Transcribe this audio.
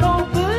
kau